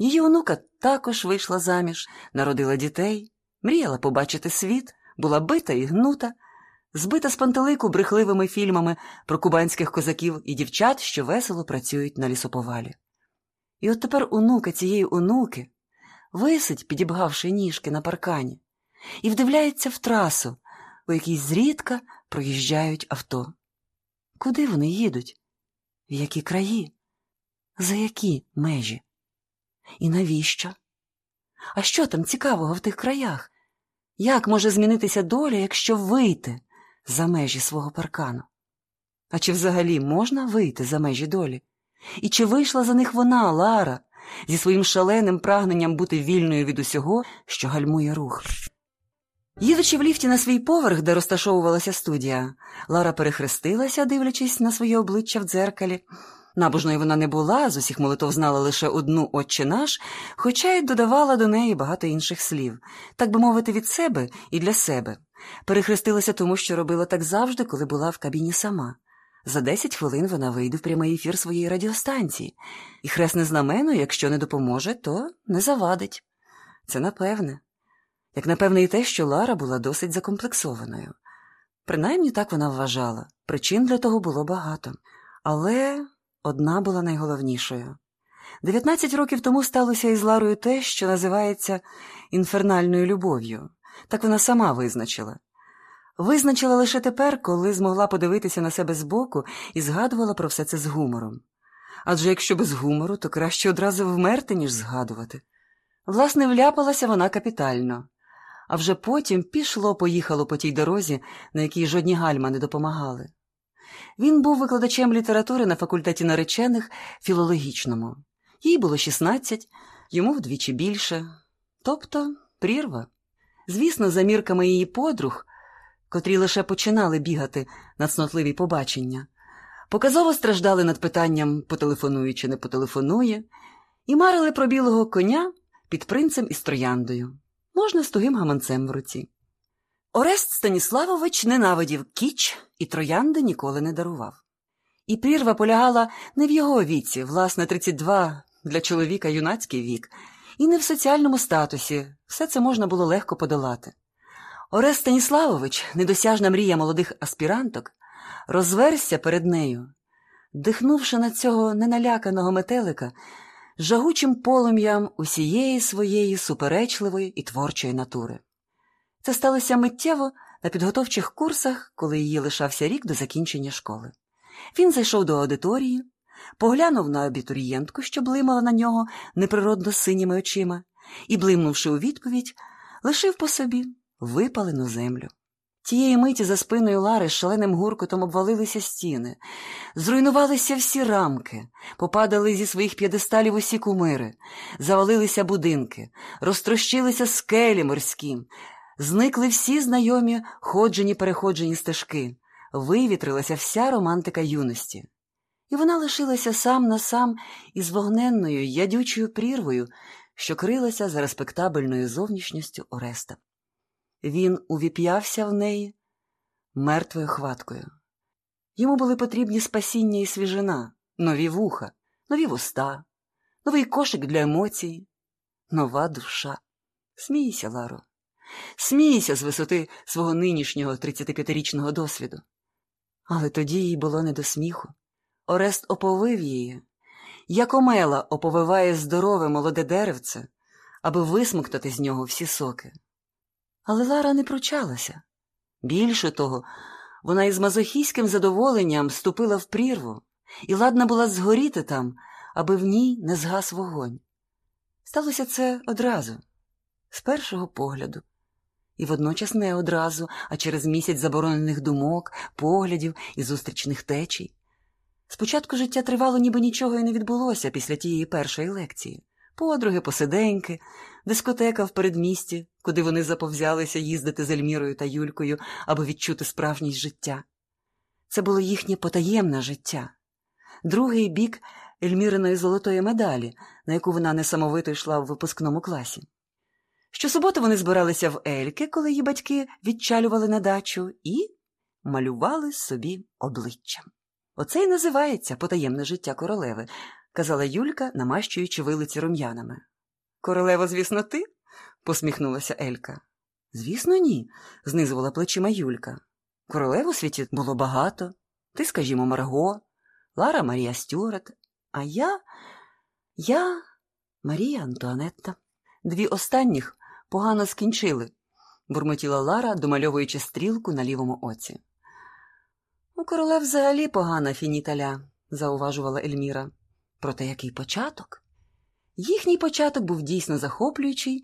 Її онука також вийшла заміж, народила дітей, мріяла побачити світ, була бита і гнута, збита з пантелику брехливими фільмами про кубанських козаків і дівчат, що весело працюють на лісоповалі. І от тепер онука цієї онуки висить, підібгавши ніжки на паркані, і вдивляється в трасу, у якій зрідка проїжджають авто. Куди вони їдуть? В які краї? За які межі? І навіщо? А що там цікавого в тих краях? Як може змінитися доля, якщо вийти за межі свого паркану? А чи взагалі можна вийти за межі долі? І чи вийшла за них вона, Лара, зі своїм шаленим прагненням бути вільною від усього, що гальмує рух? Їдучи в ліфті на свій поверх, де розташовувалася студія, Лара перехрестилася, дивлячись на своє обличчя в дзеркалі. Набожною вона не була, з усіх молитов знала лише одну «Отче наш, хоча й додавала до неї багато інших слів, так би мовити, від себе і для себе. Перехрестилася тому, що робила так завжди, коли була в кабіні сама. За десять хвилин вона вийде в прямий ефір своєї радіостанції, і хресне знамено, якщо не допоможе, то не завадить. Це напевне. Як напевне, і те, що Лара була досить закомплексованою. Принаймні так вона вважала. Причин для того було багато. Але одна була найголовнішою. Дев'ятнадцять років тому сталося із Ларою те, що називається інфернальною любов'ю. Так вона сама визначила. Визначила лише тепер, коли змогла подивитися на себе збоку і згадувала про все це з гумором. Адже якщо без гумору, то краще одразу вмерти, ніж згадувати. Власне, вляпалася вона капітально, а вже потім пішло, поїхало по тій дорозі, на якій жодні гальма не допомагали. Він був викладачем літератури на факультеті наречених філологічному. Їй було 16, йому вдвічі більше. Тобто прірва. Звісно, за мірками її подруг, котрі лише починали бігати на цнотливі побачення, показово страждали над питанням, потелефонує чи не потелефонує, і марили про білого коня під принцем із трояндою, можна з тугим гаманцем в руці. Орест Станіславович ненавидів кіч і троянди ніколи не дарував. І прірва полягала не в його віці, власне, 32 для чоловіка юнацький вік, і не в соціальному статусі все це можна було легко подолати. Орест Станіславович, недосяжна мрія молодих аспіранток, розверся перед нею, дихнувши на цього неналяканого метелика жагучим полум'ям усієї своєї суперечливої і творчої натури. Це сталося миттєво на підготовчих курсах, коли її лишався рік до закінчення школи. Він зайшов до аудиторії, поглянув на абітурієнтку, що блимала на нього неприродно синіми очима, і, блимнувши у відповідь, лишив по собі випалену землю. Тієї миті за спиною Лари з шаленим гуркотом обвалилися стіни, зруйнувалися всі рамки, попадали зі своїх п'єдесталів усі кумири, завалилися будинки, розтрощилися скелі морські, зникли всі знайомі ходжені переходжені стежки, вивітрилася вся романтика юності. І вона лишилася сам на сам із вогненною ядючою прірвою, що крилася за респектабельною зовнішністю Ореста. Він увіп'явся в неї мертвою хваткою. Йому були потрібні спасіння і свіжина, нові вуха, нові вуста, новий кошик для емоцій, нова душа. Смійся, Ларо, смійся з висоти свого нинішнього 35-річного досвіду. Але тоді їй було не до сміху. Орест оповив її, як омела оповиває здорове молоде деревце, аби висмоктати з нього всі соки. Але Лара не пручалася. Більше того, вона із мазохійським задоволенням ступила в прірву і ладна була згоріти там, аби в ній не згас вогонь. Сталося це одразу, з першого погляду, і водночас не одразу, а через місяць заборонених думок, поглядів і зустрічних течій. Спочатку життя тривало, ніби нічого і не відбулося після тієї першої лекції. Подруги, посиденьки, дискотека в передмісті, куди вони заповзялися їздити з Ельмірою та Юлькою, аби відчути справжність життя. Це було їхнє потаємне життя. Другий бік Ельміриної золотої медалі, на яку вона несамовито йшла в випускному класі. Щосуботи вони збиралися в Ельки, коли її батьки відчалювали на дачу, і малювали собі обличчя. Оце й називається потаємне життя королеви, казала Юлька, намащуючи вилиці рум'янами. Королево, звісно, ти? посміхнулася Елька. Звісно, ні, знизувала плечима Юлька. Королев у світі було багато. Ти, скажімо, Марго, Лара Марія Стюарт, а я. я Марія Антуанетта. Дві останніх погано скінчили, бурмотіла Лара, домальовуючи стрілку на лівому оці. У короле взагалі погана фініталя, зауважувала Ельміра. Проте який початок? Їхній початок був дійсно захоплюючий